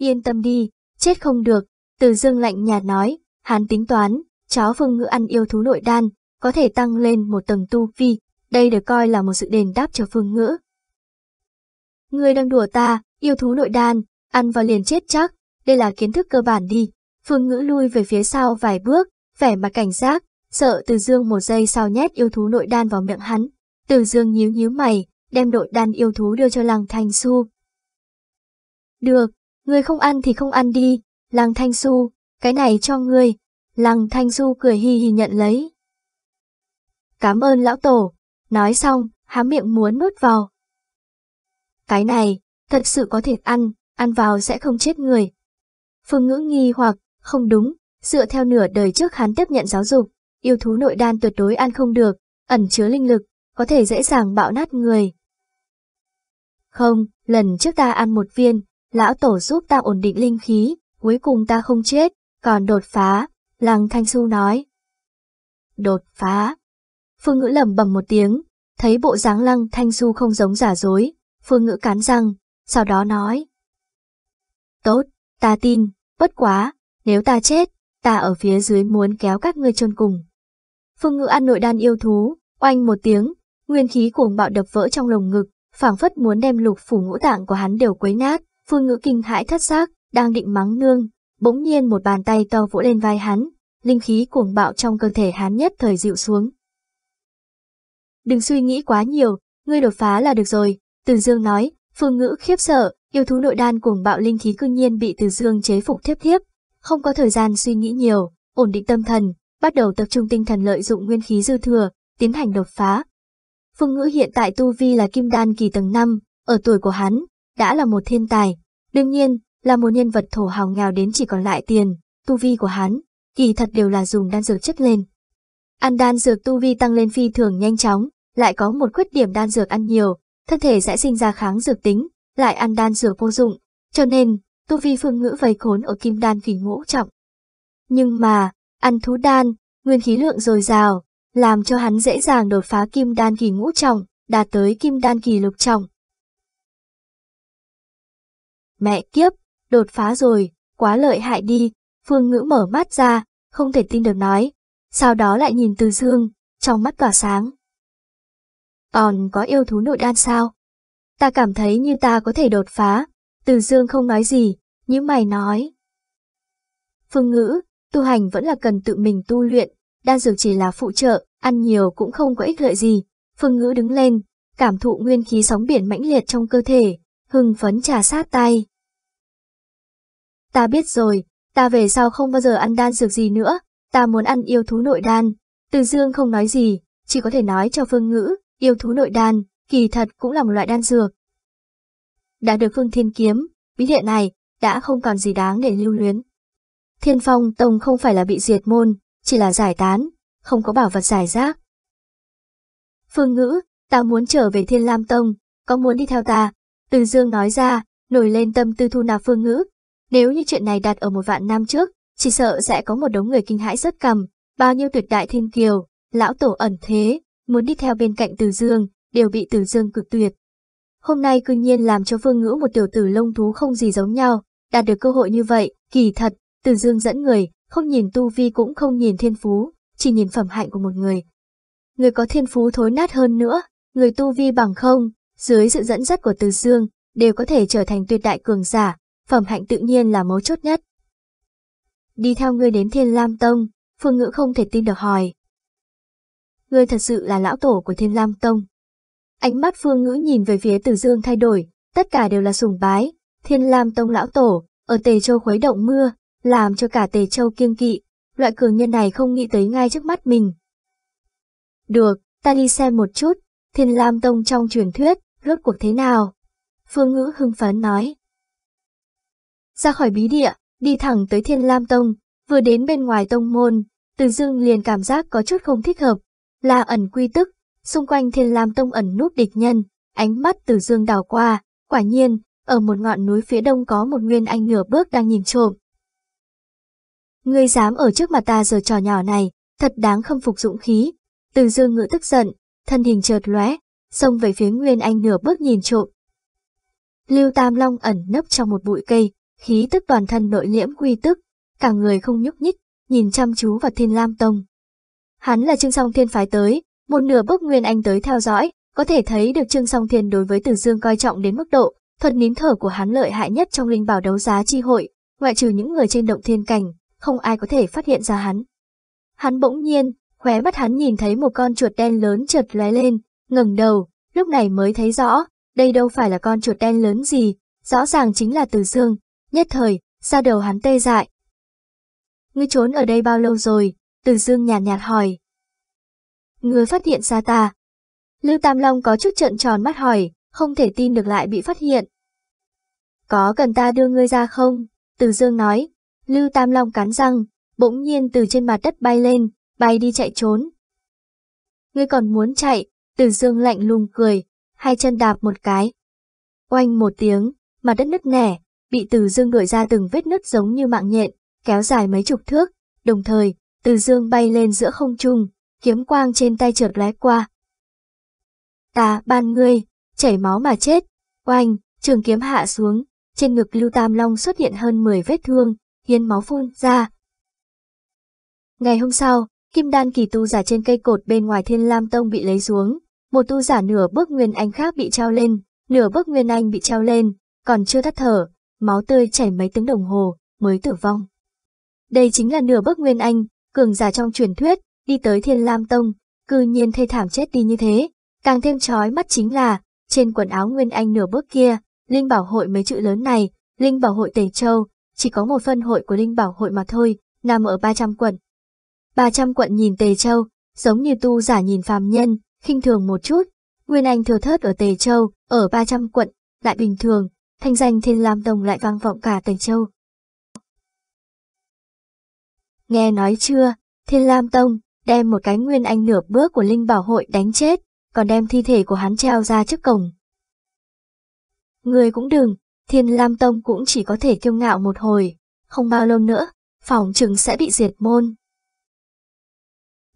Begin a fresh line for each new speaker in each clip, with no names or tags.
yên tâm đi, chết không được, từ dương lạnh nhạt nói, hắn tính toán, chó phương ngữ ăn yêu thú nội đan, có thể tăng lên một tầng tu vi, đây được coi là một sự đền đáp cho phương ngữ. Ngươi đang đùa ta, yêu thú nội đan, ăn vào liền chết chắc, đây là kiến thức cơ bản đi. Phương ngữ lui về phía sau vài bước, vẻ mặt cảnh giác, sợ từ dương một giây sau nhét yêu thú nội đan vào miệng hắn. Từ dương nhíu nhíu mày, đem nội đan yêu thú đưa cho lăng thanh su. Được, người không ăn thì không ăn đi, lăng thanh su, cái này cho ngươi. Lăng thanh su cười hì hì nhận lấy. Cảm ơn lão tổ, nói xong, há miệng muốn nuốt vào. Cái này, thật sự có thể ăn, ăn vào sẽ không chết người. Phương ngữ nghi hoặc, không đúng, dựa theo nửa đời trước hắn tiếp nhận giáo dục, yêu thú nội đan tuyệt đối ăn không được, ẩn chứa linh lực, có thể dễ dàng bạo nát người. Không, lần trước ta ăn một viên, lão tổ giúp ta ổn định linh khí, cuối cùng ta không chết, còn đột phá, lăng thanh Xu nói. Đột phá. Phương ngữ lầm bầm một tiếng, thấy bộ dáng lăng thanh Xu không giống giả dối, phương ngữ cắn răng, sau đó nói. Tốt, ta tin, bất quá, nếu ta chết, ta ở phía dưới muốn kéo các ngươi chôn cùng. Phương ngữ ăn nội đan yêu thú, oanh một tiếng, nguyên khí cuồng bạo đập vỡ trong lồng ngực, phảng phất muốn đem lục phủ ngũ tạng của hắn đều quấy nát, phương ngữ kinh hãi thất xác, đang định mắng nương, bỗng nhiên một bàn tay to vỗ lên vai hắn, linh khí cuồng bạo trong cơ thể hắn nhất thời dịu xuống. Đừng suy nghĩ quá nhiều, ngươi đột phá là được rồi, Từ Dương nói, phương ngữ khiếp sợ, yêu thú nội đan cuồng bạo linh khí cương nhiên bị Từ Dương chế phục thiếp thiếp, không có thời gian suy nghĩ nhiều, ổn định tâm thần, bắt đầu tập trung tinh thần lợi dụng nguyên khí dư thừa, tiến hành đột phá. Phương Ngữ hiện tại tu vi là kim đan kỳ tầng 5, ở tuổi của hắn, đã là một thiên tài. Đương nhiên, là một nhân vật thổ hào nghèo đến chỉ còn lại tiền, tu vi của hắn, kỳ thật đều là dùng đan dược chất lên. Ăn đan dược tu vi tăng lên phi thường nhanh chóng, lại có một khuyết điểm đan dược ăn nhiều, thân thể sẽ sinh ra kháng dược tính, lại ăn đan dược vô dụng, cho nên, tu vi phương ngữ vây khốn ở kim đan kỳ ngũ trọng. Nhưng mà, ăn thú đan, nguyên khí lượng dồi dào, làm cho hắn dễ dàng đột phá kim đan kỳ ngũ trọng, đạt tới kim đan kỳ lục trọng. Mẹ kiếp, đột phá rồi, quá lợi hại đi, phương ngữ mở mắt ra, không thể tin được nói, sau đó lại nhìn từ dương, trong mắt tỏa sáng. Còn có yêu thú nội đan sao? Ta cảm thấy như ta có thể đột phá, từ dương không nói gì, Như mày nói. Phương ngữ, tu hành vẫn là cần tự mình tu luyện, đan dược chỉ là phụ trợ, ăn nhiều cũng không có ích lợi gì. Phương ngữ đứng lên, cảm thụ nguyên khí sóng biển mãnh liệt trong cơ thể, hưng phấn trà sát tay. Ta biết rồi, ta về sau không bao giờ ăn đan dược gì nữa, ta muốn ăn yêu thú nội đan. Từ dương không nói gì, chỉ có thể nói cho phương ngữ, yêu thú nội đan, kỳ thật cũng là một loại đan dược. Đã được phương thiên kiếm, bí địa này, đã không còn gì đáng để lưu luyến. Thiên phong tông không phải là bị diệt môn, chỉ là giải tán, không có bảo vật giải rác. Phương ngữ, ta muốn trở về thiên lam tông, có muốn đi theo ta? Từ dương nói ra, nổi lên tâm tư thu nạp phương ngữ. Nếu như chuyện này đặt ở một vạn năm trước, chỉ sợ sẽ có một đống người kinh hãi rất cầm, bao nhiêu tuyệt đại thiên kiều, lão tổ ẩn thế, muốn đi theo bên cạnh từ dương, đều bị từ dương cực tuyệt. Hôm nay cư nhiên làm cho phương ngữ một tiểu tử lông thú không gì giống nhau, đạt được cơ hội như vậy, kỳ thật, từ dương dẫn người, không nhìn tu vi cũng không nhìn thiên phú, chỉ nhìn phẩm hạnh của một người. Người có thiên phú thối nát hơn nữa, người tu vi bằng không, dưới sự dẫn dắt của từ dương, đều có thể trở thành tuyệt đại cường giả, phẩm hạnh tự nhiên là mấu chốt nhất. Đi theo ngươi đến Thiên Lam Tông, Phương Ngữ không thể tin được hỏi. Ngươi thật sự là lão tổ của Thiên Lam Tông. Ánh mắt Phương Ngữ nhìn về phía Từ Dương thay đổi, tất cả đều là sùng bái, Thiên Lam Tông lão tổ, ở Tề Châu khuấy động mưa, làm cho cả Tề Châu kiêng kỵ, loại cường nhân này không nghĩ tới ngay trước mắt mình. Được, ta đi xem một chút, Thiên Lam Tông trong truyền thuyết, rốt cuộc thế nào? Phương Ngữ hưng phấn nói. Ra khỏi bí địa, đi thẳng tới Thiên Lam Tông, vừa đến bên ngoài tông môn, Từ Dương liền cảm giác có chút không thích hợp, là ẩn quy tức, xung quanh Thiên Lam Tông ẩn núp địch nhân, ánh mắt Từ Dương đảo qua, quả nhiên, ở một ngọn núi phía đông có một nguyên anh nửa bước đang nhìn trộm. Ngươi dám ở trước mặt ta giờ trò nhỏ này, thật đáng khâm phục dũng khí. Từ Dương ngữ tức giận, thân hình chợt lóe, xông về phía Nguyên Anh nửa bước nhìn trộm. Lưu Tam Long ẩn nấp trong một bụi cây, khí tức toàn thân nội liễm quy tức, cả người không nhúc nhích, nhìn chăm chú vào Thiên Lam Tông. Hắn là Trương Song Thiên phái tới, một nửa bốc Nguyên Anh tới theo dõi, có thể thấy được Trương Song Thiên đối với tử Dương coi trọng đến mức độ, thuật nín thở của hắn lợi hại nhất trong linh bảo đấu giá chi hội, ngoại trừ những người trên động thiên cảnh, không ai có thể phát hiện ra hắn. Hắn bỗng nhiên, khóe mắt hắn nhìn thấy một con chuột đen lớn chợt lóe lên, ngẩng đầu, lúc này mới thấy rõ, đây đâu phải là con chuột đen lớn gì, rõ ràng chính là Từ Dương, nhất thời, ra đầu hắn tê dại. Ngươi trốn ở đây bao lâu rồi? Từ Dương nhàn nhạt, nhạt hỏi. Ngươi phát hiện ra ta. Lưu Tam Long có chút trợn tròn mắt hỏi, không thể tin được lại bị phát hiện. Có cần ta đưa ngươi ra không? Từ Dương nói. Lưu Tam Long cắn răng, bỗng nhiên từ trên mặt đất bay lên, bay đi chạy trốn. Ngươi còn muốn chạy, Từ Dương lạnh lùng cười, hai chân đạp một cái. Oanh một tiếng, mặt đất nứt nẻ, bị Từ Dương đuổi ra từng vết nứt giống như mạng nhện, kéo dài mấy chục thước, đồng thời, Từ Dương bay lên giữa không trung, kiếm quang trên tay chợt lóe qua. Ta ban ngươi, chảy máu mà chết, oanh, trường kiếm hạ xuống, trên ngực Lưu Tam Long xuất hiện hơn 10 vết thương, hiến máu phun ra. Ngày hôm sau, kim đan kỳ tu giả trên cây cột bên ngoài Thiên Lam Tông bị lấy xuống, một tu giả nửa bước nguyên anh khác bị treo lên, nửa bước nguyên anh bị treo lên, còn chưa thắt thở, máu tươi chảy mấy tiếng đồng hồ, mới tử vong. Đây chính là nửa bước nguyên anh, cường giả trong truyền thuyết, đi tới Thiên Lam Tông, cư nhiên thê thảm chết đi như thế. Càng thêm chói mắt chính là, trên quần áo nguyên anh nửa bước kia, Linh Bảo hội mấy chữ lớn này, Linh Bảo hội Tề Châu, chỉ có một phân hội của Linh Bảo hội mà thôi, nằm ở 300 quận. 300 quận nhìn Tề Châu, giống như tu giả nhìn phàm nhân, khinh thường một chút. Nguyên Anh thừa thớt ở Tề Châu, ở 300 quận, lại bình thường, thanh danh Thiên Lam Tông lại vang vọng cả Tề Châu. Nghe nói chưa, Thiên Lam Tông đem một cái Nguyên Anh nửa bước của Linh Bảo hội đánh chết, còn đem thi thể của hắn treo ra trước cổng. Người cũng đừng, Thiên Lam Tông cũng chỉ có thể kiêu ngạo một hồi, không bao lâu nữa, phòng chừng sẽ bị diệt môn.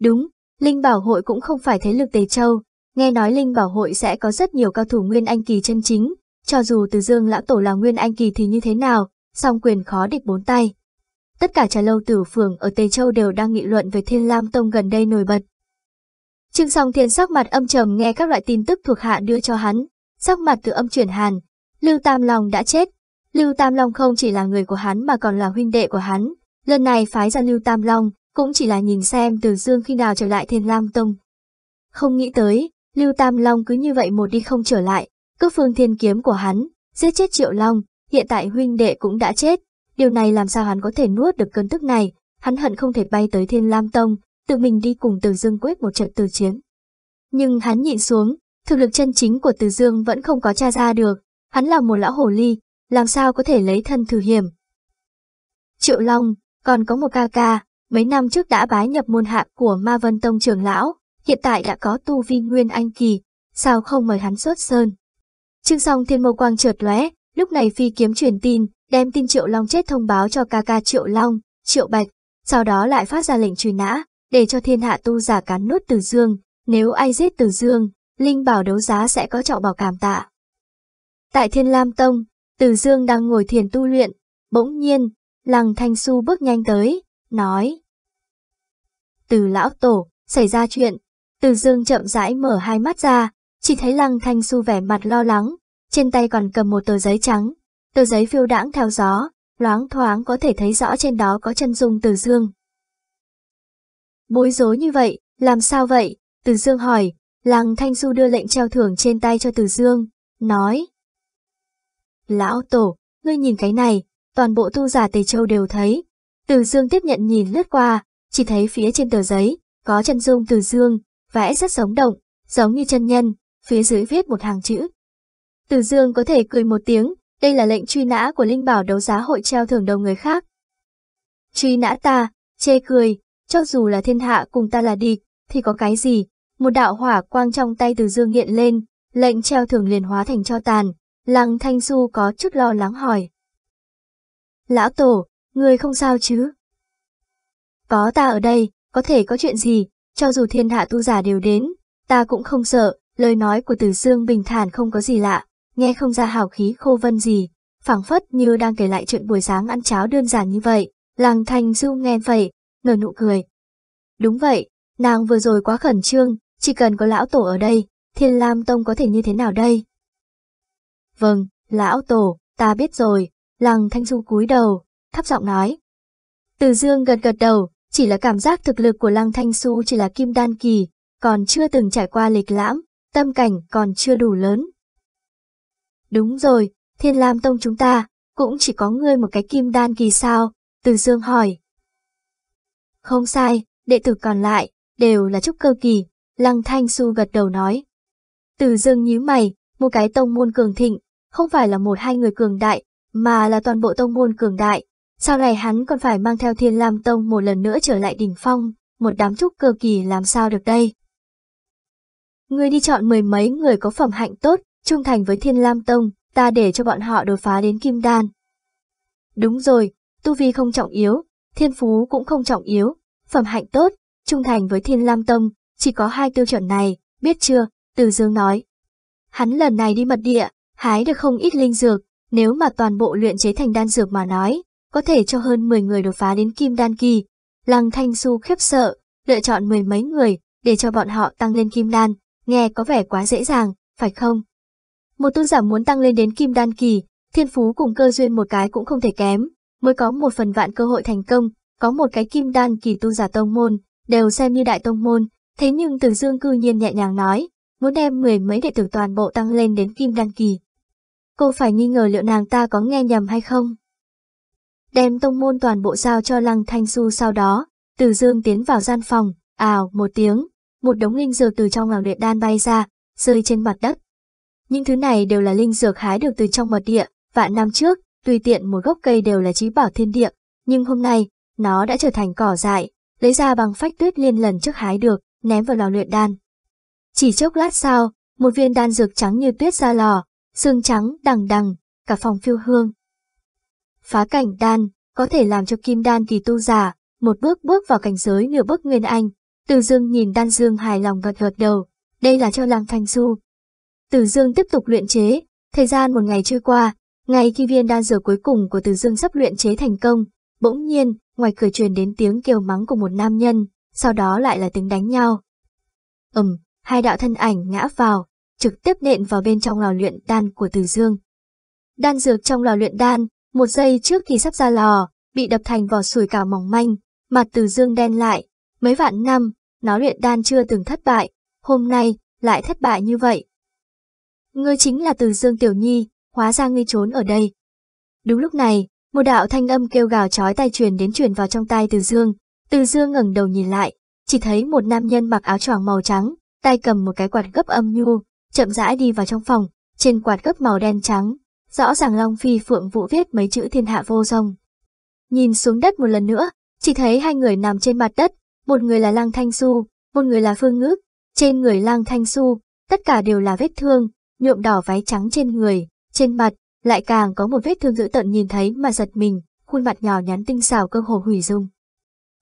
Đúng, Linh Bảo hội cũng không phải thế lực Tề Châu, nghe nói Linh Bảo hội sẽ có rất nhiều cao thủ Nguyên Anh Kỳ chân chính, cho dù từ Dương Lão Tổ là Nguyên Anh Kỳ thì như thế nào, song quyền khó địch bốn tay. Tất cả trà lâu tử phường ở Tề Châu đều đang nghị luận về Thiên Lam Tông gần đây nổi bật. Trương Song Thiên sắc mặt âm trầm nghe các loại tin tức thuộc hạ đưa cho hắn, sắc mặt từ âm chuyển hàn. Lưu Tam Long đã chết. Lưu Tam Long không chỉ là người của hắn mà còn là huynh đệ của hắn. Lần này phái ra Lưu Tam Long cũng chỉ là nhìn xem Từ Dương khi nào trở lại Thiên Lam Tông. Không nghĩ tới, Lưu Tam Long cứ như vậy một đi không trở lại, cướp phương thiên kiếm của hắn, giết chết Triệu Long, hiện tại huynh đệ cũng đã chết. Điều này làm sao hắn có thể nuốt được cơn tức này, hắn hận không thể bay tới Thiên Lam Tông, tự mình đi cùng Từ Dương quyết một trận từ chiến. Nhưng hắn nhịn xuống, thực lực chân chính của Từ Dương vẫn không có tra ra được, hắn là một lão hồ ly, làm sao có thể lấy thân thử hiểm. Triệu Long, còn có một ca ca, mấy năm trước đã bái nhập môn hạ của Ma Vân Tông trưởng lão, hiện tại đã có tu vi nguyên anh kỳ, sao không mời hắn xuất sơn. Trương song thiên mâu quang chợt lóe, lúc này phi kiếm truyền tin, đem tin Triệu Long chết thông báo cho ca ca Triệu Long, Triệu Bạch, sau đó lại phát ra lệnh truy nã, để cho thiên hạ tu giả cắn nuốt Từ Dương, nếu ai giết Từ Dương, Linh bảo đấu giá sẽ có trọng bảo cảm tạ. Tại Thiên Lam Tông, Từ Dương đang ngồi thiền tu luyện, bỗng nhiên, Lăng Thanh Xu bước nhanh tới, nói. Từ lão tổ, xảy ra chuyện, Từ Dương chậm rãi mở hai mắt ra, chỉ thấy Lăng Thanh Xu vẻ mặt lo lắng, trên tay còn cầm một tờ giấy trắng, tờ giấy phiêu đãng theo gió, loáng thoáng có thể thấy rõ trên đó có chân dung Từ Dương. Bối rối như vậy, làm sao vậy? Từ Dương hỏi, Lăng Thanh Du đưa lệnh treo thưởng trên tay cho Từ Dương, nói. Lão Tổ, ngươi nhìn cái này, toàn bộ tu giả Tề Châu đều thấy. Từ Dương tiếp nhận nhìn lướt qua, chỉ thấy phía trên tờ giấy, có chân dung Từ Dương, vẽ rất sống động, giống như chân nhân, phía dưới viết một hàng chữ. Từ Dương có thể cười một tiếng, đây là lệnh truy nã của Linh Bảo đấu giá hội treo thưởng đầu người khác. Truy nã ta, chê cười, cho dù là thiên hạ cùng ta là địch, thì có cái gì? Một đạo hỏa quang trong tay từ dương hiện lên, lệnh treo thưởng liền hóa thành cho tàn. Lăng Thanh Du có chút lo lắng hỏi. Lão Tổ, người không sao chứ? Có ta ở đây, có thể có chuyện gì, cho dù thiên hạ tu giả đều đến, ta cũng không sợ, lời nói của Từ Dương bình thản không có gì lạ, nghe không ra hào khí khô vân gì, phảng phất như đang kể lại chuyện buổi sáng ăn cháo đơn giản như vậy. Lăng Thanh Du nghe vậy, nở nụ cười. Đúng vậy, nàng vừa rồi quá khẩn trương, chỉ cần có lão tổ ở đây, Thiên Lam Tông có thể như thế nào đây? Vâng, lão tổ, ta biết rồi, Lăng Thanh Du cúi đầu, thấp giọng nói. Từ Dương gật gật đầu, chỉ là cảm giác thực lực của Lăng Thanh Du chỉ là kim đan kỳ, còn chưa từng trải qua lịch lãm, tâm cảnh còn chưa đủ lớn. Đúng rồi, Thiên Lam Tông chúng ta, cũng chỉ có ngươi một cái kim đan kỳ sao, Từ Dương hỏi. Không sai, đệ tử còn lại, đều là trúc cơ kỳ, Lăng Thanh Su gật đầu nói. Từ Dương nhíu mày, một cái tông môn cường thịnh, không phải là một hai người cường đại, mà là toàn bộ tông môn cường đại. Sau này hắn còn phải mang theo Thiên Lam Tông một lần nữa trở lại đỉnh phong, một đám trúc cơ kỳ làm sao được đây. Ngươi đi chọn mười mấy người có phẩm hạnh tốt, trung thành với Thiên Lam Tông, ta để cho bọn họ đột phá đến kim đan. Đúng rồi, tu vi không trọng yếu, thiên phú cũng không trọng yếu, phẩm hạnh tốt, trung thành với Thiên Lam Tông, chỉ có hai tiêu chuẩn này, biết chưa, Từ Dương nói. Hắn lần này đi mật địa, hái được không ít linh dược, nếu mà toàn bộ luyện chế thành đan dược mà nói, có thể cho hơn 10 người đột phá đến kim đan kỳ. Lăng Thanh Su khiếp sợ, lựa chọn mười mấy người, để cho bọn họ tăng lên kim đan, nghe có vẻ quá dễ dàng, phải không? Một tôn giả muốn tăng lên đến kim đan kỳ, thiên phú cùng cơ duyên một cái cũng không thể kém, mới có một phần vạn cơ hội thành công, có một cái kim đan kỳ tu giả tông môn, đều xem như đại tông môn, thế nhưng Từ Dương cư nhiên nhẹ nhàng nói, muốn đem mười mấy đệ tử toàn bộ tăng lên đến kim đan kỳ. Cô phải nghi ngờ liệu nàng ta có nghe nhầm hay không? Đem tông môn toàn bộ giao cho Lăng Thanh Du sau đó, Từ Dương tiến vào gian phòng, ào một tiếng, một đống linh dược từ trong lò luyện đan bay ra, rơi trên mặt đất. Những thứ này đều là linh dược hái được từ trong mật địa, vạn năm trước, tùy tiện một gốc cây đều là trí bảo thiên địa, nhưng hôm nay, nó đã trở thành cỏ dại, lấy ra bằng phách tuyết liên lần trước hái được, ném vào lò luyện đan. Chỉ chốc lát sau, một viên đan dược trắng như tuyết ra lò, xương trắng đằng đằng, cả phòng phiêu hương. Phá cảnh đan, có thể làm cho kim đan kỳ tu giả, một bước bước vào cảnh giới nửa bước nguyên anh. Từ dương nhìn đan dương hài lòng gật gật đầu, đây là cho làm thanh du. Từ dương tiếp tục luyện chế, thời gian một ngày trôi qua, ngay khi viên đan dược cuối cùng của Từ Dương sắp luyện chế thành công, bỗng nhiên, ngoài cửa truyền đến tiếng kêu mắng của một nam nhân, sau đó lại là tiếng đánh nhau. Ừm, hai đạo thân ảnh ngã vào, trực tiếp nện vào bên trong lò luyện đan của Từ Dương. Đan dược trong lò luyện đan, một giây trước khi sắp ra lò, bị đập thành vỏ sủi cảo mỏng manh, mặt Từ Dương đen lại. Mấy vạn năm, nó luyện đan chưa từng thất bại, hôm nay lại thất bại như vậy. Ngươi chính là Từ Dương Tiểu Nhi, hóa ra ngươi trốn ở đây. Đúng lúc này, một đạo thanh âm kêu gào chói tai truyền đến truyền vào trong tai Từ Dương. Từ Dương ngẩng đầu nhìn lại, chỉ thấy một nam nhân mặc áo choàng màu trắng, tay cầm một cái quạt gấp âm nhu, chậm rãi đi vào trong phòng, trên quạt gấp màu đen trắng, rõ ràng Long Phi Phượng Vũ viết mấy chữ thiên hạ vô song. Nhìn xuống đất một lần nữa, chỉ thấy hai người nằm trên mặt đất, một người là Lăng Thanh Su, một người là Phương Ngước, trên người Lăng Thanh Su, tất cả đều là vết thương, nhuộm đỏ váy trắng trên người, trên mặt, lại càng có một vết thương dữ tận nhìn thấy mà giật mình, khuôn mặt nhỏ nhắn tinh xảo cơ hồ hủy dung.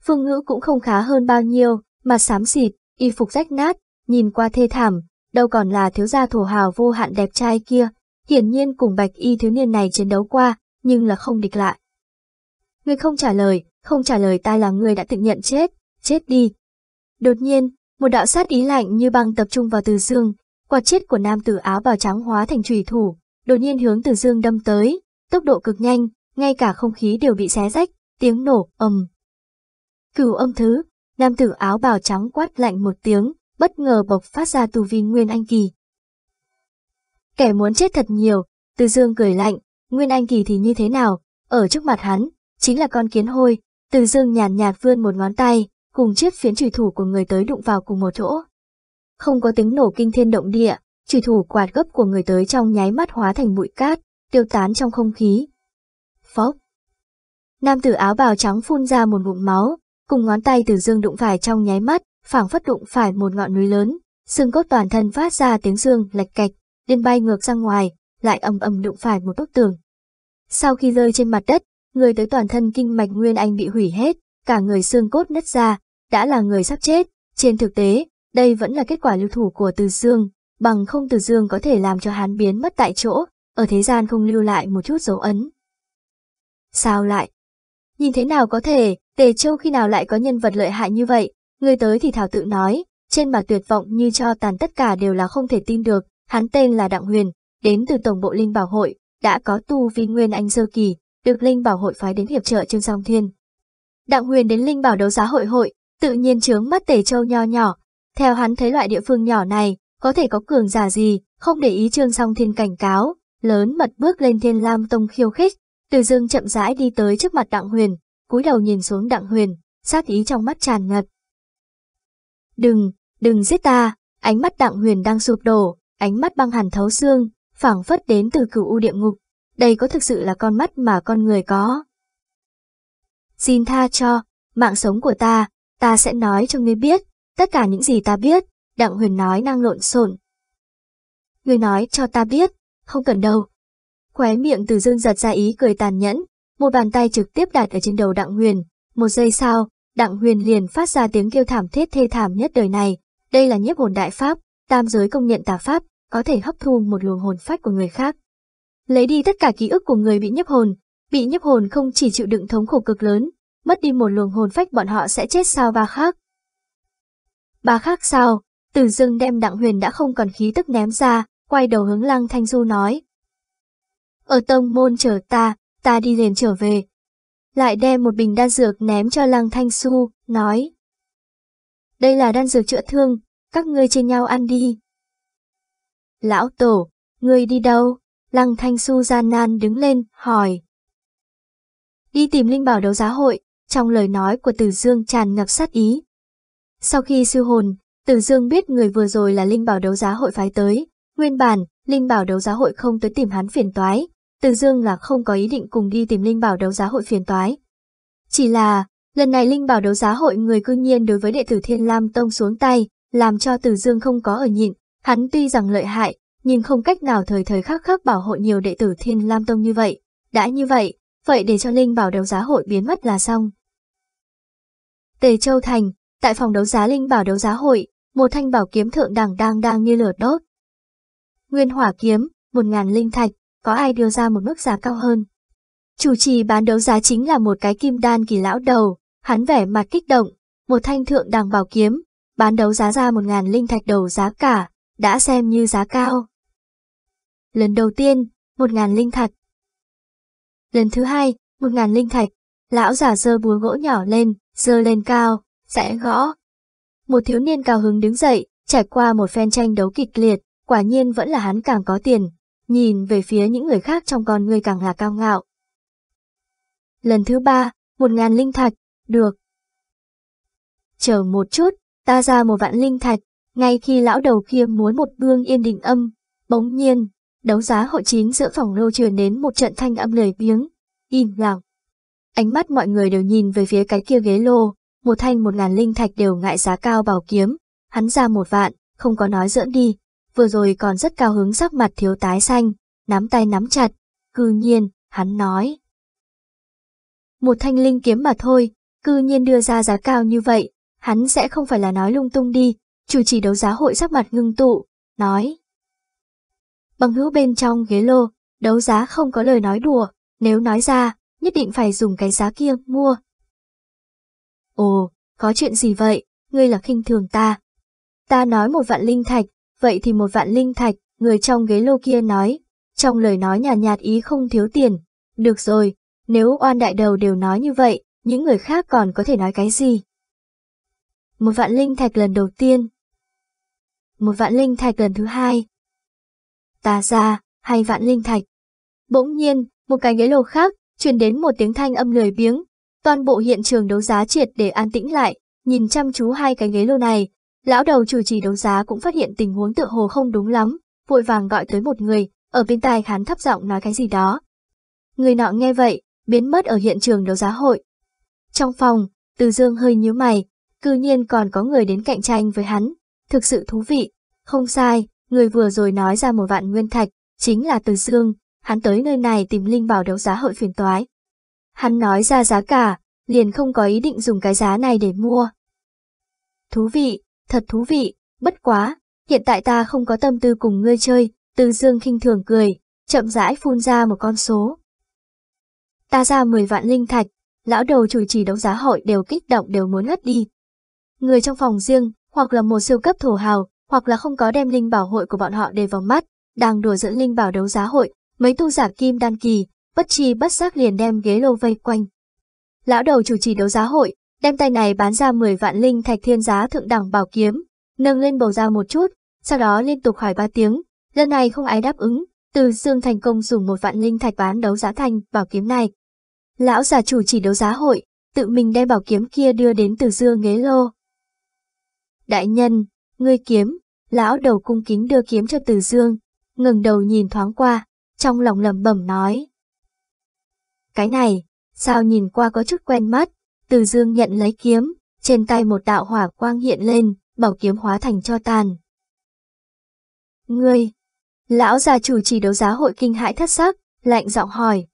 Phương ngữ cũng không khá hơn bao nhiêu, mà xám xịt, y phục rách nát, nhìn qua thê thảm, đâu còn là thiếu gia thổ hào vô hạn đẹp trai kia, hiển nhiên cùng bạch y thiếu niên này chiến đấu qua, nhưng là không địch lại. Người không trả lời, không trả lời ta là người đã tự nhận chết, chết đi. Đột nhiên, một đạo sát ý lạnh như băng tập trung vào từ dương, quạt chết của nam tử áo bào trắng hóa thành trùy thủ, đột nhiên hướng từ dương đâm tới, tốc độ cực nhanh, ngay cả không khí đều bị xé rách, tiếng nổ, ầm. Cửu âm thứ, nam tử áo bào trắng quát lạnh một tiếng, bất ngờ bộc phát ra tù vi Nguyên Anh Kỳ. Kẻ muốn chết thật nhiều, từ dương cười lạnh, Nguyên Anh Kỳ thì như thế nào, ở trước mặt hắn, chính là con kiến hôi, từ dương nhàn nhạt, nhạt vươn một ngón tay, cùng chiếc phiến trùy thủ của người tới đụng vào cùng một chỗ. Không có tính nổ kinh thiên động địa, Trùy thủ quạt gấp của người tới trong nháy mắt hóa thành bụi cát, tiêu tán trong không khí. Phốc. Nam tử áo bào trắng phun ra một ngụm máu, cùng ngón tay từ dương đụng phải trong nháy mắt, phảng phất đụng phải một ngọn núi lớn, xương cốt toàn thân phát ra tiếng dương lạch cạch, điên bay ngược ra ngoài, lại ầm ầm đụng phải một bức tường. Sau khi rơi trên mặt đất, người tới toàn thân kinh mạch nguyên anh bị hủy hết, cả người xương cốt nứt ra, đã là người sắp chết. Trên thực tế, đây vẫn là kết quả lưu thủ của Từ Dương, bằng không Từ Dương có thể làm cho hắn biến mất tại chỗ, ở thế gian không lưu lại một chút dấu ấn. Sao lại? Nhìn thế nào có thể, Tề Châu khi nào lại có nhân vật lợi hại như vậy, người tới thì Thảo tự nói, trên mặt tuyệt vọng như cho tàn tất cả đều là không thể tin được, hắn tên là Đặng Huyền, đến từ Tổng bộ Linh Bảo Hội, đã có tu vi nguyên anh sơ kỳ, được Linh Bảo Hội phái đến hiệp trợ Trương Song Thiên. Đặng Huyền đến Linh Bảo đấu giá hội hội, tự nhiên chướng mắt Tề Châu nho nhỏ, theo hắn thấy loại địa phương nhỏ này, có thể có cường giả gì, không để ý Trương Song Thiên cảnh cáo, lớn mật bước lên Thiên Lam Tông khiêu khích, từ dương chậm rãi đi tới trước mặt Đặng Huyền, cúi đầu nhìn xuống Đặng Huyền, sát ý trong mắt tràn ngập. Đừng, đừng giết ta, ánh mắt Đặng Huyền đang sụp đổ, ánh mắt băng hẳn thấu xương, phảng phất đến từ cửu u địa ngục, đây có thực sự là con mắt mà con người có. Xin tha cho, mạng sống của ta, ta sẽ nói cho ngươi biết, tất cả những gì ta biết, Đặng Huyền nói năng lộn xộn. Ngươi nói cho ta biết, không cần đâu. Khóe miệng từ dương giật ra ý cười tàn nhẫn, một bàn tay trực tiếp đặt ở trên đầu Đặng Huyền, một giây sau, Đặng Huyền liền phát ra tiếng kêu thảm thiết thê thảm nhất đời này, đây là nhiếp hồn đại pháp, tam giới công nhận tà pháp, có thể hấp thu một luồng hồn phách của người khác. Lấy đi tất cả ký ức của người bị nhiếp hồn, bị nhiếp hồn không chỉ chịu đựng thống khổ cực lớn, mất đi một luồng hồn phách bọn họ sẽ chết sao ba khác. Ba khác sao, từ dưng đem đặng huyền đã không còn khí tức ném ra, quay đầu hướng lăng thanh du nói. Ở tông môn chờ ta, ta đi liền trở về. Lại đem một bình đan dược ném cho lăng thanh du nói. Đây là đan dược chữa thương, các ngươi trên nhau ăn đi. Lão tổ, ngươi đi đâu? Lăng thanh su gian nan đứng lên, hỏi. Đi tìm linh bảo đấu giá hội, trong lời nói của Từ Dương tràn ngập sát ý. Sau khi siêu hồn, Từ Dương biết người vừa rồi là linh bảo đấu giá hội phái tới, nguyên bản, linh bảo đấu giá hội không tới tìm hắn phiền toái, Từ Dương là không có ý định cùng đi tìm linh bảo đấu giá hội phiền toái. Chỉ là, lần này linh bảo đấu giá hội người cư nhiên đối với đệ tử Thiên Lam Tông xuống tay, làm cho Từ Dương không có ở nhịn, hắn tuy rằng lợi hại, nhưng không cách nào thời thời khắc khắc bảo hộ nhiều đệ tử Thiên Lam Tông như vậy. Đã như vậy, vậy để cho Linh bảo đấu giá hội biến mất là xong. Tề Châu Thành, tại phòng đấu giá Linh bảo đấu giá hội, một thanh bảo kiếm thượng đẳng đang đang như lửa đốt. Nguyên hỏa kiếm, một ngàn linh thạch, có ai đưa ra một mức giá cao hơn. Chủ trì bán đấu giá chính là một cái kim đan kỳ lão đầu, hắn vẻ mặt kích động, một thanh thượng đẳng bảo kiếm, bán đấu giá ra một ngàn linh thạch đầu giá cả, đã xem như giá cao. Lần đầu tiên, một ngàn linh thạch. Lần thứ hai, một ngàn linh thạch, lão giả giơ búa gỗ nhỏ lên, giơ lên cao, sẽ gõ. Một thiếu niên cao hứng đứng dậy, trải qua một phen tranh đấu kịch liệt, quả nhiên vẫn là hắn càng có tiền, nhìn về phía những người khác trong con người càng là cao ngạo. Lần thứ ba, một ngàn linh thạch, được. Chờ một chút, ta ra một vạn linh thạch, ngay khi lão đầu kia muốn một bương yên định âm, bỗng nhiên, đấu giá hội chín giữa phòng lô truyền đến một trận thanh âm lười biếng, im lặng. Ánh mắt mọi người đều nhìn về phía cái kia ghế lô, một thanh một ngàn linh thạch đều ngại giá cao bảo kiếm, hắn ra một vạn, không có nói dỡn đi, vừa rồi còn rất cao hứng sắc mặt thiếu tái xanh, nắm tay nắm chặt, cư nhiên, hắn nói. Một thanh linh kiếm mà thôi, cư nhiên đưa ra giá cao như vậy, hắn sẽ không phải là nói lung tung đi, chủ trì đấu giá hội sắc mặt ngưng tụ, nói. Bằng hữu bên trong ghế lô, đấu giá không có lời nói đùa, nếu nói ra, nhất định phải dùng cái giá kia mua. Ồ, có chuyện gì vậy, ngươi là khinh thường ta. Ta nói một vạn linh thạch, vậy thì một vạn linh thạch, người trong ghế lô kia nói, trong lời nói nhạt nhạt ý không thiếu tiền. Được rồi, nếu oan đại đầu đều nói như vậy, những người khác còn có thể nói cái gì? Một vạn linh thạch lần đầu tiên. Một vạn linh thạch lần thứ hai. Ta gia hay vạn linh thạch. Bỗng nhiên, một cái ghế lô khác, truyền đến một tiếng thanh âm lười biếng. Toàn bộ hiện trường đấu giá triệt để an tĩnh lại, nhìn chăm chú hai cái ghế lô này. Lão đầu chủ trì đấu giá cũng phát hiện tình huống tựa hồ không đúng lắm, vội vàng gọi tới một người, ở bên tai khán thấp giọng nói cái gì đó. Người nọ nghe vậy, biến mất ở hiện trường đấu giá hội. Trong phòng, Từ Dương hơi nhíu mày, cư nhiên còn có người đến cạnh tranh với hắn, thực sự thú vị, không sai, người vừa rồi nói ra một vạn nguyên thạch, chính là Từ Dương, hắn tới nơi này tìm linh bảo đấu giá hội phiền toái. Hắn nói ra giá cả, liền không có ý định dùng cái giá này để mua. Thú vị, thật thú vị, bất quá, hiện tại ta không có tâm tư cùng ngươi chơi, Từ Dương khinh thường cười, chậm rãi phun ra một con số. Ta ra 10 vạn linh thạch, lão đầu chủ trì đấu giá hội đều kích động đều muốn ngất đi. Người trong phòng riêng, hoặc là một siêu cấp thổ hào, hoặc là không có đem linh bảo hội của bọn họ để vào mắt, đang đùa dẫn linh bảo đấu giá hội, mấy tu giả kim đan kỳ, bất chi bất giác liền đem ghế lô vây quanh. Lão đầu chủ trì đấu giá hội, đem tay này bán ra 10 vạn linh thạch thiên giá thượng đẳng bảo kiếm, nâng lên bầu ra một chút, sau đó liên tục hỏi ba tiếng, lần này không ai đáp ứng, từ dương thành công dùng một vạn linh thạch bán đấu giá thành bảo kiếm này. Lão giả chủ chỉ đấu giá hội, tự mình đem bảo kiếm kia đưa đến từ dương ghế lô. Đại nhân, ngươi kiếm, lão đầu cung kính đưa kiếm cho từ dương, ngừng đầu nhìn thoáng qua, trong lòng lầm bẩm nói. Cái này, sao nhìn qua có chút quen mắt, từ dương nhận lấy kiếm, trên tay một đạo hỏa quang hiện lên, bảo kiếm hóa thành cho tàn. Ngươi, lão già chủ trì đấu giá hội kinh hãi thất sắc, lạnh giọng hỏi.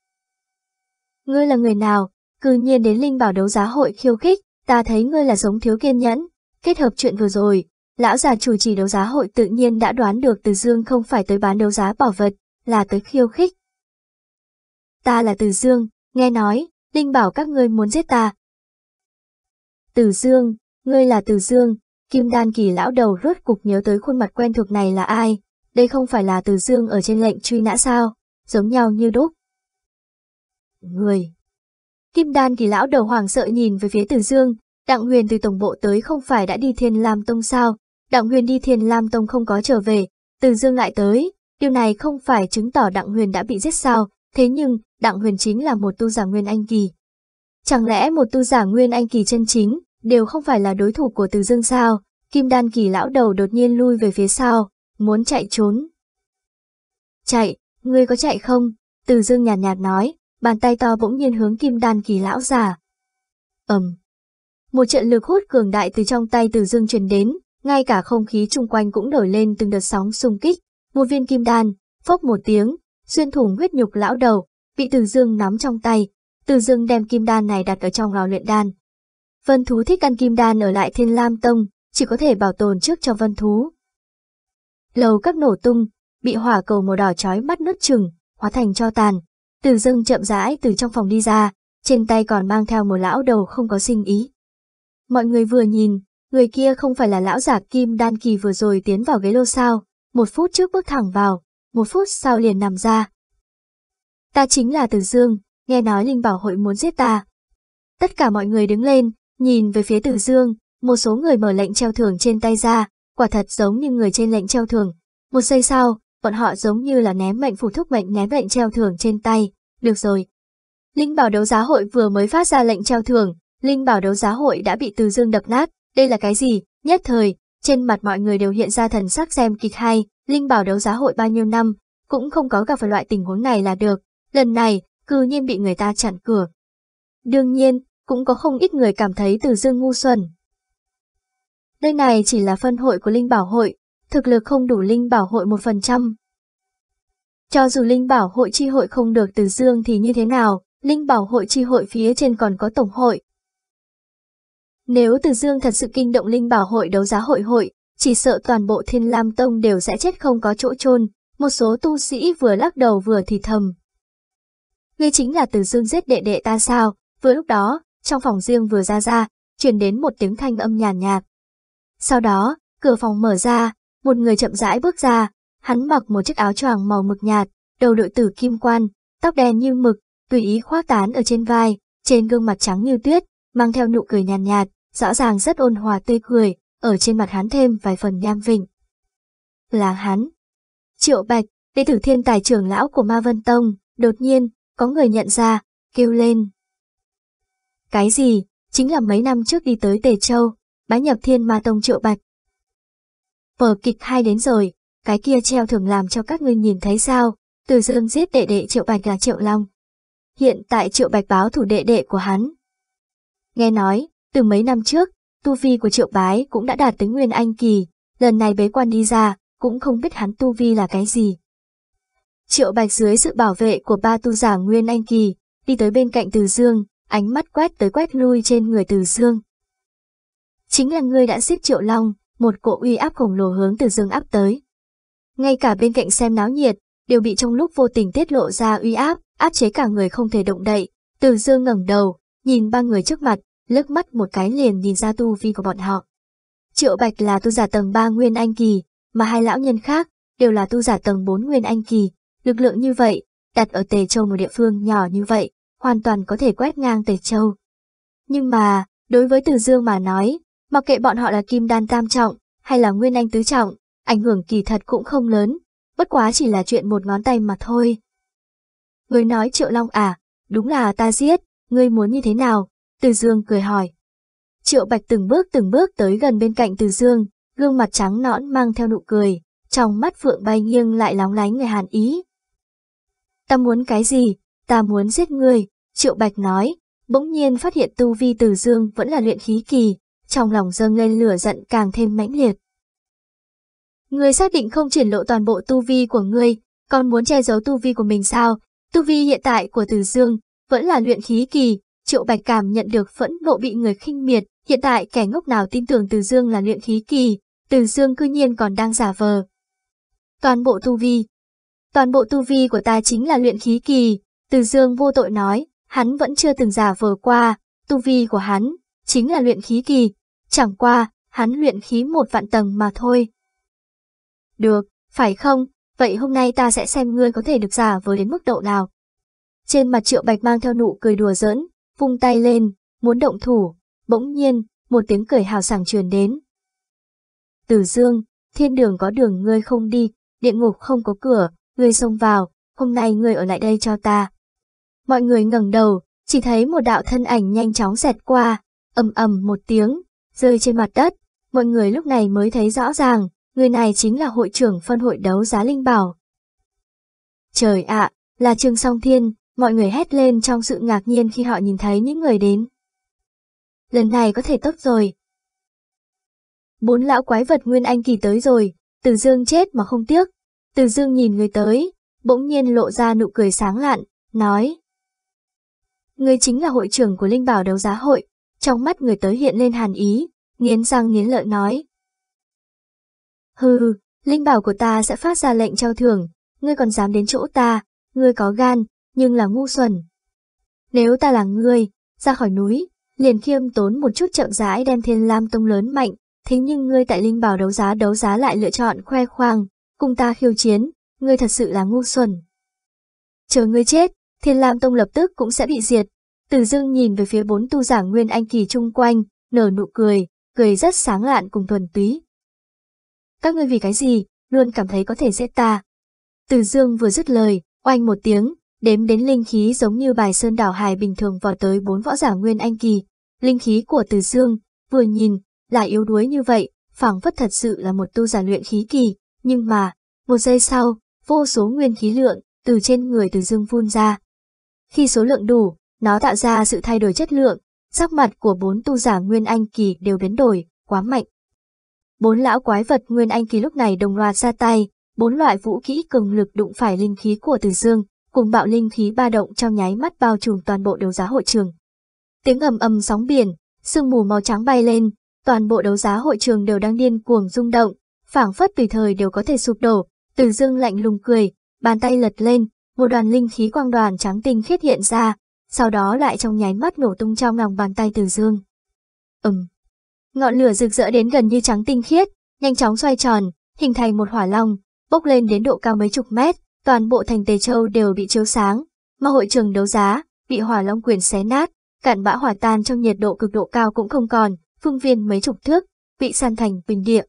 Ngươi là người nào, cư nhiên đến linh bảo đấu giá hội khiêu khích, ta thấy ngươi là giống thiếu kiên nhẫn, kết hợp chuyện vừa rồi, lão già chủ trì đấu giá hội tự nhiên đã đoán được Từ Dương không phải tới bán đấu giá bảo vật, là tới khiêu khích. Ta là Từ Dương, nghe nói, Linh bảo các ngươi muốn giết ta. Từ Dương, ngươi là Từ Dương, Kim Đan kỳ lão đầu rốt cục nhớ tới khuôn mặt quen thuộc này là ai, đây không phải là Từ Dương ở trên lệnh truy nã sao, giống nhau như đúc. Người Kim Đan kỳ lão đầu hoàng sợ nhìn về phía Từ Dương, Đặng Huyền từ tổng bộ tới không phải đã đi Thiên Lam Tông sao, Đặng Huyền đi thiền Lam Tông không có trở về, Từ Dương lại tới, điều này không phải chứng tỏ Đặng Huyền đã bị giết sao, thế nhưng, Đặng Huyền chính là một tu giả Nguyên Anh Kỳ. Chẳng lẽ một tu giả Nguyên Anh Kỳ chân chính, đều không phải là đối thủ của Từ Dương sao? Kim Đan Kỳ lão đầu đột nhiên lui về phía sau, muốn chạy trốn. Chạy, ngươi có chạy không? Từ Dương nhàn nhạt, nhạt nói, bàn tay to bỗng nhiên hướng Kim Đan Kỳ lão già. ầm, một trận lực hút cường đại từ trong tay Từ Dương truyền đến, ngay cả không khí chung quanh cũng nổi lên từng đợt sóng xung kích. Một viên kim đan, phốc một tiếng, xuyên thủng huyết nhục lão đầu, bị Từ Dương nắm trong tay. Từ Dương đem kim đan này đặt ở trong lò luyện đan. Vân thú thích ăn kim đan ở lại Thiên Lam Tông, chỉ có thể bảo tồn trước cho vân thú. Lầu các nổ tung, bị hỏa cầu màu đỏ chói mắt nứt chừng, hóa thành cho tàn. Từ Dương chậm rãi từ trong phòng đi ra, trên tay còn mang theo một lão đầu không có sinh ý. Mọi người vừa nhìn, người kia không phải là lão giả kim đan kỳ vừa rồi tiến vào ghế lô sao, một phút trước bước thẳng vào, một phút sau liền nằm ra. Ta chính là Từ Dương, nghe nói Linh Bảo hội muốn giết ta. Tất cả mọi người đứng lên, nhìn về phía Từ Dương, một số người mở lệnh treo thưởng trên tay ra, quả thật giống như người trên lệnh treo thưởng. Một giây sau, bọn họ giống như là ném mệnh phủ thúc mệnh ném lệnh treo thưởng trên tay. Được rồi. Linh Bảo đấu giá hội vừa mới phát ra lệnh treo thưởng, Linh Bảo đấu giá hội đã bị Từ Dương đập nát. Đây là cái gì? Nhất thời, trên mặt mọi người đều hiện ra thần sắc xem kịch hay, Linh Bảo đấu giá hội bao nhiêu năm, cũng không có gặp phải loại tình huống này là được. Lần này, cư nhiên bị người ta chặn cửa. Đương nhiên, cũng có không ít người cảm thấy Từ Dương ngu xuẩn. Đây này chỉ là phân hội của Linh Bảo hội, thực lực không đủ Linh Bảo hội một phần trăm. Cho dù Linh Bảo hội chi hội không được Từ Dương thì như thế nào, Linh Bảo hội chi hội phía trên còn có tổng hội. Nếu Từ Dương thật sự kinh động Linh Bảo hội đấu giá hội hội, chỉ sợ toàn bộ Thiên Lam Tông đều sẽ chết không có chỗ chôn. Một số tu sĩ vừa lắc đầu vừa thì thầm. Ngươi chính là Từ Dương giết đệ đệ ta sao? Vừa lúc đó, trong phòng riêng vừa ra ra, truyền đến một tiếng thanh âm nhàn nhạt. Sau đó, cửa phòng mở ra, một người chậm rãi bước ra, hắn mặc một chiếc áo choàng màu mực nhạt, đầu đội tử kim quan, tóc đen như mực, tùy ý khoác tán ở trên vai, trên gương mặt trắng như tuyết, mang theo nụ cười nhàn nhạt, nhạt, rõ ràng rất ôn hòa tươi cười, ở trên mặt hắn thêm vài phần nham vịnh. Là hắn. Triệu Bạch, đệ tử thiên tài trưởng lão của Ma Vân Tông, đột nhiên, có người nhận ra, kêu lên. Cái gì, chính là mấy năm trước đi tới Tề Châu, bái nhập thiên ma tông Triệu Bạch. Vở kịch hai đến rồi, cái kia treo thường làm cho các ngươi nhìn thấy sao, từ dương giết đệ đệ Triệu Bạch là Triệu Long. Hiện tại Triệu Bạch báo thủ đệ đệ của hắn. Nghe nói, từ mấy năm trước, tu vi của triệu bái cũng đã đạt tới nguyên anh kỳ, lần này bế quan đi ra, cũng không biết hắn tu vi là cái gì. Triệu bạch dưới sự bảo vệ của ba tu giả nguyên anh kỳ, đi tới bên cạnh từ dương, ánh mắt quét tới quét lui trên người từ dương. Chính là ngươi đã giết triệu long, một cỗ uy áp khổng lồ hướng từ dương áp tới. Ngay cả bên cạnh xem náo nhiệt, đều bị trong lúc vô tình tiết lộ ra uy áp, áp chế cả người không thể động đậy. Từ dương ngẩng đầu, nhìn ba người trước mặt, lướt mắt một cái liền nhìn ra tu vi của bọn họ. Triệu Bạch là tu giả tầng 3 Nguyên Anh Kỳ, mà hai lão nhân khác đều là tu giả tầng 4 Nguyên Anh Kỳ. Lực lượng như vậy, đặt ở Tề Châu một địa phương nhỏ như vậy, hoàn toàn có thể quét ngang Tề Châu. Nhưng mà, đối với Từ Dương mà nói, mặc kệ bọn họ là Kim Đan Tam Trọng, hay là Nguyên Anh Tứ Trọng, ảnh hưởng kỳ thật cũng không lớn, bất quá chỉ là chuyện một ngón tay mà thôi. Người nói Triệu Long à, đúng là ta giết, ngươi muốn như thế nào? Từ Dương cười hỏi. Triệu Bạch từng bước từng bước tới gần bên cạnh Từ Dương, gương mặt trắng nõn mang theo nụ cười, trong mắt phượng bay nghiêng lại lóng lánh người hàn ý. Ta muốn cái gì? Ta muốn giết ngươi, Triệu Bạch nói, bỗng nhiên phát hiện tu vi Từ Dương vẫn là luyện khí kỳ, trong lòng dâng lên lửa giận càng thêm mãnh liệt. Ngươi xác định không triển lộ toàn bộ tu vi của ngươi, còn muốn che giấu tu vi của mình sao? Tu vi hiện tại của Từ Dương vẫn là luyện khí kỳ, Triệu Bạch cảm nhận được phẫn nộ bị người khinh miệt, hiện tại kẻ ngốc nào tin tưởng Từ Dương là luyện khí kỳ, Từ Dương cư nhiên còn đang giả vờ. Toàn bộ tu vi Toàn bộ tu vi của ta chính là luyện khí kỳ, Từ Dương vô tội nói, hắn vẫn chưa từng giả vờ qua, tu vi của hắn chính là luyện khí kỳ, chẳng qua, hắn luyện khí một vạn tầng mà thôi. Được, phải không? Vậy hôm nay ta sẽ xem ngươi có thể được giả vờ đến mức độ nào. Trên mặt triệu bạch mang theo nụ cười đùa giỡn, vung tay lên, muốn động thủ, bỗng nhiên, một tiếng cười hào sảng truyền đến. Tử Dương, thiên đường có đường ngươi không đi, địa ngục không có cửa, ngươi xông vào, hôm nay ngươi ở lại đây cho ta. Mọi người ngẩng đầu, chỉ thấy một đạo thân ảnh nhanh chóng xẹt qua, ầm ầm một tiếng, rơi trên mặt đất, mọi người lúc này mới thấy rõ ràng, người này chính là hội trưởng phân hội đấu giá Linh Bảo. Trời ạ, là Trương Song Thiên, mọi người hét lên trong sự ngạc nhiên khi họ nhìn thấy những người đến. Lần này có thể tốt rồi. Bốn lão quái vật Nguyên Anh kỳ tới rồi, Từ Dương chết mà không tiếc. Từ Dương nhìn người tới, bỗng nhiên lộ ra nụ cười sáng lạn, nói. Người chính là hội trưởng của Linh Bảo đấu giá hội, trong mắt người tới hiện lên hàn ý, nghiến răng nghiến lợi nói. Hừ, Linh Bảo của ta sẽ phát ra lệnh trao thưởng, ngươi còn dám đến chỗ ta, ngươi có gan, nhưng là ngu xuẩn. Nếu ta là ngươi, ra khỏi núi, liền khiêm tốn một chút chậm rãi đem thiên lam tông lớn mạnh, thế nhưng ngươi tại linh bảo đấu giá đấu giá lại lựa chọn khoe khoang, cùng ta khiêu chiến, ngươi thật sự là ngu xuẩn. Chờ ngươi chết, thiên lam tông lập tức cũng sẽ bị diệt. Từ dương nhìn về phía bốn tu giả nguyên anh kỳ chung quanh, nở nụ cười, cười rất sáng lạn cùng thuần túy. Các ngươi vì cái gì, luôn cảm thấy có thể giết ta. Từ dương vừa dứt lời, oanh một tiếng, đếm đến linh khí giống như bài sơn đảo hài bình thường vào tới bốn võ giả nguyên anh kỳ. Linh khí của Từ Dương, vừa nhìn, là yếu đuối như vậy, phảng phất thật sự là một tu giả luyện khí kỳ, nhưng mà, một giây sau, vô số nguyên khí lượng từ trên người Từ Dương phun ra. Khi số lượng đủ, nó tạo ra sự thay đổi chất lượng, sắc mặt của bốn tu giả nguyên anh kỳ đều biến đổi, quá mạnh. Bốn lão quái vật nguyên anh kỳ lúc này đồng loạt ra tay, bốn loại vũ kỹ cường lực đụng phải linh khí của Từ Dương, cùng bạo linh khí ba động trong nháy mắt bao trùm toàn bộ đấu giá hội trường. Tiếng ầm ầm sóng biển, sương mù màu trắng bay lên, toàn bộ đấu giá hội trường đều đang điên cuồng rung động, phảng phất tùy thời đều có thể sụp đổ. Từ Dương lạnh lùng cười, bàn tay lật lên, một đoàn linh khí quang đoàn trắng tinh khiết hiện ra, sau đó lại trong nháy mắt nổ tung trong lòng bàn tay Từ Dương. Ừm. Ngọn lửa rực rỡ đến gần như trắng tinh khiết, nhanh chóng xoay tròn, hình thành một hỏa long, bốc lên đến độ cao mấy chục mét, toàn bộ thành Tề Châu đều bị chiếu sáng, mà hội trường đấu giá, bị hỏa long quyền xé nát, cạn bã hỏa tan trong nhiệt độ cực độ cao cũng không còn, phương viên mấy chục thước, bị san thành bình địa.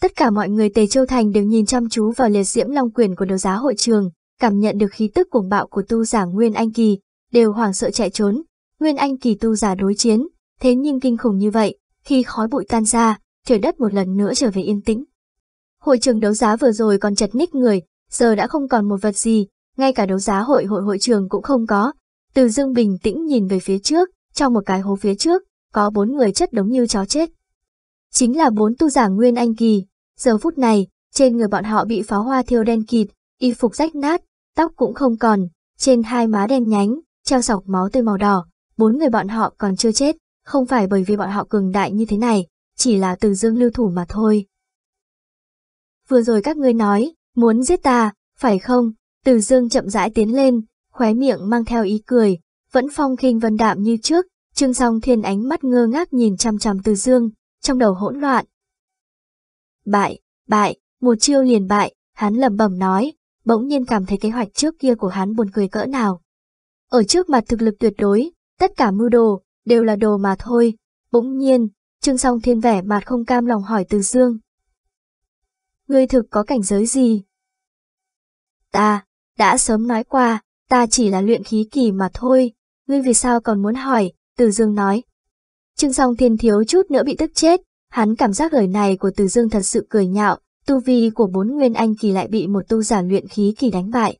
Tất cả mọi người Tề Châu Thành đều nhìn chăm chú vào liệt diễm long quyền của đấu giá hội trường, cảm nhận được khí tức cuồng bạo của tu giả Nguyên Anh Kỳ, đều hoảng sợ chạy trốn. Nguyên Anh Kỳ tu giả đối chiến, thế nhưng kinh khủng như vậy, khi khói bụi tan ra, trời đất một lần nữa trở về yên tĩnh. Hội trường đấu giá vừa rồi còn chật ních người, giờ đã không còn một vật gì, ngay cả đấu giá hội hội hội trường cũng không có. Từ dương bình tĩnh nhìn về phía trước, trong một cái hố phía trước, có bốn người chất đống như chó chết. Chính là bốn tu giả nguyên anh kỳ, giờ phút này, trên người bọn họ bị pháo hoa thiêu đen kịt, y phục rách nát, tóc cũng không còn, trên hai má đen nhánh, treo sọc máu tươi màu đỏ, bốn người bọn họ còn chưa chết, không phải bởi vì bọn họ cường đại như thế này, chỉ là từ dương lưu thủ mà thôi. Vừa rồi các ngươi nói, Muốn giết ta, phải không? Từ Dương chậm rãi tiến lên, khóe miệng mang theo ý cười, vẫn phong khinh vân đạm như trước, Trương Song Thiên ánh mắt ngơ ngác nhìn chằm chằm Từ Dương, trong đầu hỗn loạn. Bại, bại, một chiêu liền bại, hắn lẩm bẩm nói, bỗng nhiên cảm thấy kế hoạch trước kia của hắn buồn cười cỡ nào. Ở trước mặt thực lực tuyệt đối, tất cả mưu đồ, đều là đồ mà thôi. Bỗng nhiên, Trương Song Thiên vẻ mặt không cam lòng hỏi Từ Dương. Ngươi thực có cảnh giới gì? Ta, đã sớm nói qua, ta chỉ là luyện khí kỳ mà thôi, ngươi vì sao còn muốn hỏi, Từ Dương nói. Trương Song Thiên thiếu chút nữa bị tức chết, hắn cảm giác lời này của Từ Dương thật sự cười nhạo, tu vi của bốn nguyên anh kỳ lại bị một tu giả luyện khí kỳ đánh bại.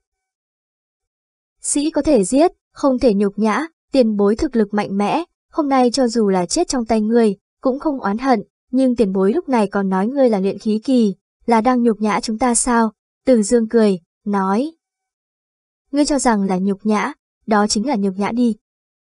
Sĩ có thể giết, không thể nhục nhã, tiền bối thực lực mạnh mẽ, hôm nay cho dù là chết trong tay ngươi, cũng không oán hận, nhưng tiền bối lúc này còn nói ngươi là luyện khí kỳ, là đang nhục nhã chúng ta sao? Từ Dương cười, nói. Ngươi cho rằng là nhục nhã, đó chính là nhục nhã đi.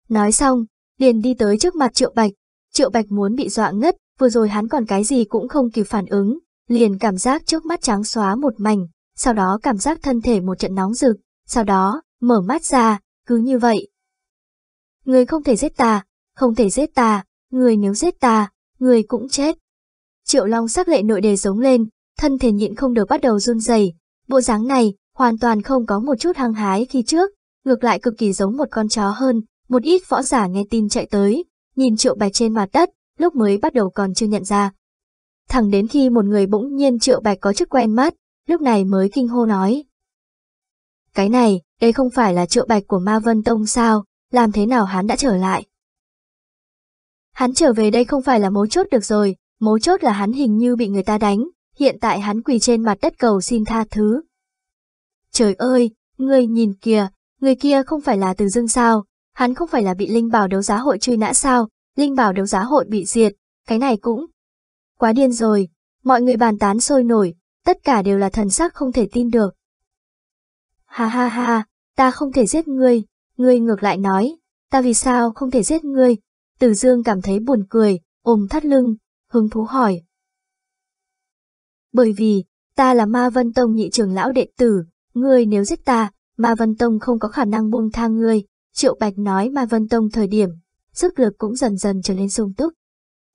Nói xong, liền đi tới trước mặt Triệu Bạch. Triệu Bạch muốn bị dọa ngất, vừa rồi hắn còn cái gì cũng không kịp phản ứng, liền cảm giác trước mắt trắng xóa một mảnh, sau đó cảm giác thân thể một trận nóng rực, sau đó, mở mắt ra, cứ như vậy. Người không thể giết ta, không thể giết ta, người nếu giết ta, người cũng chết. Triệu Long sắc lệ nội đề giống lên, thân thể nhịn không được bắt đầu run rẩy. Bộ dáng này, hoàn toàn không có một chút hăng hái khi trước, ngược lại cực kỳ giống một con chó hơn, một ít võ giả nghe tin chạy tới, nhìn triệu bạch trên mặt đất, lúc mới bắt đầu còn chưa nhận ra. Thẳng đến khi một người bỗng nhiên triệu bạch có chức quen mắt, lúc này mới kinh hô nói. Cái này, đây không phải là triệu bạch của Ma Vân Tông sao, làm thế nào hắn đã trở lại? Hắn trở về đây không phải là mấu chốt được rồi, mấu chốt là hắn hình như bị người ta đánh, hiện tại hắn quỳ trên mặt đất cầu xin tha thứ. Trời ơi, người nhìn kìa, người kia không phải là từ dưng sao, hắn không phải là bị Linh Bảo đấu giá hội truy nã sao, Linh Bảo đấu giá hội bị diệt, cái này cũng quá điên rồi, mọi người bàn tán sôi nổi, tất cả đều là thần sắc không thể tin được. Ha ha ha, ta không thể giết ngươi, ngươi ngược lại nói, ta vì sao không thể giết ngươi, Từ Dương cảm thấy buồn cười, ôm thắt lưng, hứng thú hỏi. Bởi vì, ta là Ma Vân Tông nhị trưởng lão đệ tử, ngươi nếu giết ta, Ma Vân Tông không có khả năng buông tha ngươi, Triệu Bạch nói Ma Vân Tông thời điểm, sức lực cũng dần dần trở nên sung túc.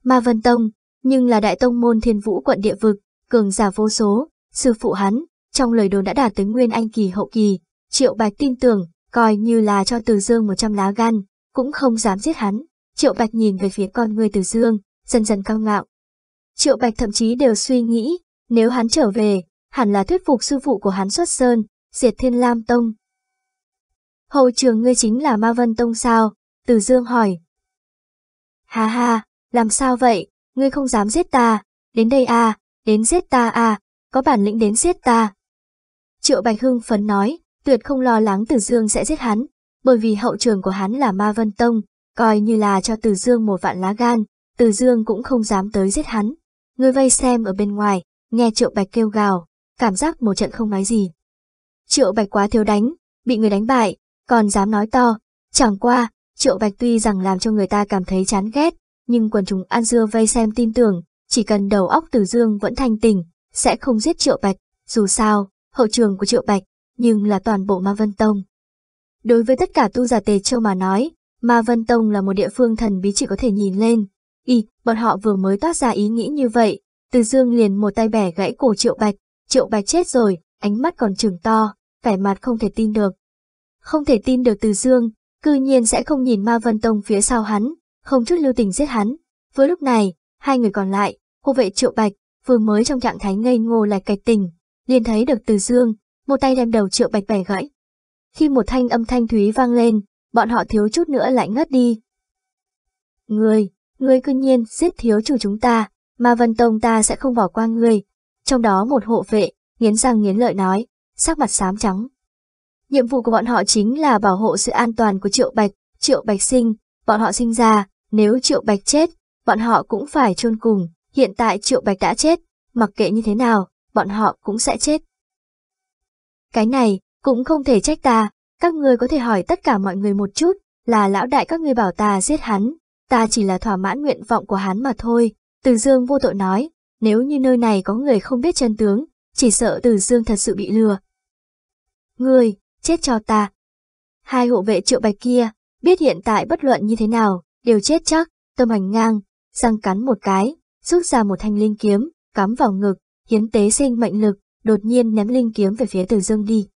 Ma Vân Tông, nhưng là đại tông môn thiên vũ quận địa vực, cường giả vô số, sư phụ hắn, trong lời đồn đã đạt tới nguyên anh kỳ hậu kỳ, Triệu Bạch tin tưởng, coi như là cho Từ Dương 100 lá gan, cũng không dám giết hắn. Triệu Bạch nhìn về phía con người Từ Dương, dần dần cao ngạo. Triệu Bạch thậm chí đều suy nghĩ, nếu hắn trở về, hẳn là thuyết phục sư phụ của hắn xuất sơn, diệt thiên lam tông. Hậu trường ngươi chính là Ma Vân Tông sao? Từ Dương hỏi. Ha ha, làm sao vậy, ngươi không dám giết ta, đến đây à, đến giết ta à, có bản lĩnh đến giết ta. Triệu Bạch Hưng phấn nói, tuyệt không lo lắng Từ Dương sẽ giết hắn, bởi vì hậu trường của hắn là Ma Vân Tông, coi như là cho Từ Dương một vạn lá gan, Từ Dương cũng không dám tới giết hắn. Ngươi vây xem ở bên ngoài, nghe Triệu Bạch kêu gào, cảm giác một trận không nói gì. Triệu Bạch quá thiếu đánh, bị người đánh bại, còn dám nói to, chẳng qua, Triệu Bạch tuy rằng làm cho người ta cảm thấy chán ghét, nhưng quần chúng An Dưa vây xem tin tưởng, chỉ cần đầu óc Từ Dương vẫn thanh tình, sẽ không giết Triệu Bạch, dù sao, hậu trường của Triệu Bạch, nhưng là toàn bộ Ma Vân Tông. Đối với tất cả tu giả Tề Châu mà nói, Ma Vân Tông là một địa phương thần bí chỉ có thể nhìn lên. Y, bọn họ vừa mới toát ra ý nghĩ như vậy, từ Dương liền một tay bẻ gãy cổ Triệu Bạch, Triệu Bạch chết rồi, ánh mắt còn trừng to, vẻ mặt không thể tin được. Không thể tin được Từ Dương, cư nhiên sẽ không nhìn Ma Vân Tông phía sau hắn, không chút lưu tình giết hắn. Với lúc này, hai người còn lại, hộ vệ Triệu Bạch, vừa mới trong trạng thái ngây ngô lại cạch tình, liền thấy được Từ Dương, một tay đem đầu Triệu Bạch bẻ gãy. Khi một thanh âm thanh thúy vang lên, bọn họ thiếu chút nữa lại ngất đi. Ngươi, ngươi cư nhiên giết thiếu chủ chúng ta, Ma Vân Tông ta sẽ không bỏ qua ngươi. Trong đó một hộ vệ, nghiến răng nghiến lợi nói, sắc mặt xám trắng. Nhiệm vụ của bọn họ chính là bảo hộ sự an toàn của Triệu Bạch, Triệu Bạch sinh, bọn họ sinh ra, nếu Triệu Bạch chết, bọn họ cũng phải chôn cùng, hiện tại Triệu Bạch đã chết, mặc kệ như thế nào, bọn họ cũng sẽ chết. Cái này, cũng không thể trách ta, các ngươi có thể hỏi tất cả mọi người một chút, là lão đại các ngươi bảo ta giết hắn, ta chỉ là thỏa mãn nguyện vọng của hắn mà thôi. Từ Dương vô tội nói, nếu như nơi này có người không biết chân tướng, chỉ sợ Từ Dương thật sự bị lừa. Người, chết cho ta. Hai hộ vệ triệu bạch kia, biết hiện tại bất luận như thế nào, đều chết chắc, tâm hành ngang, răng cắn một cái, rút ra một thanh linh kiếm, cắm vào ngực, hiến tế sinh mệnh lực, đột nhiên ném linh kiếm về phía Từ Dương đi.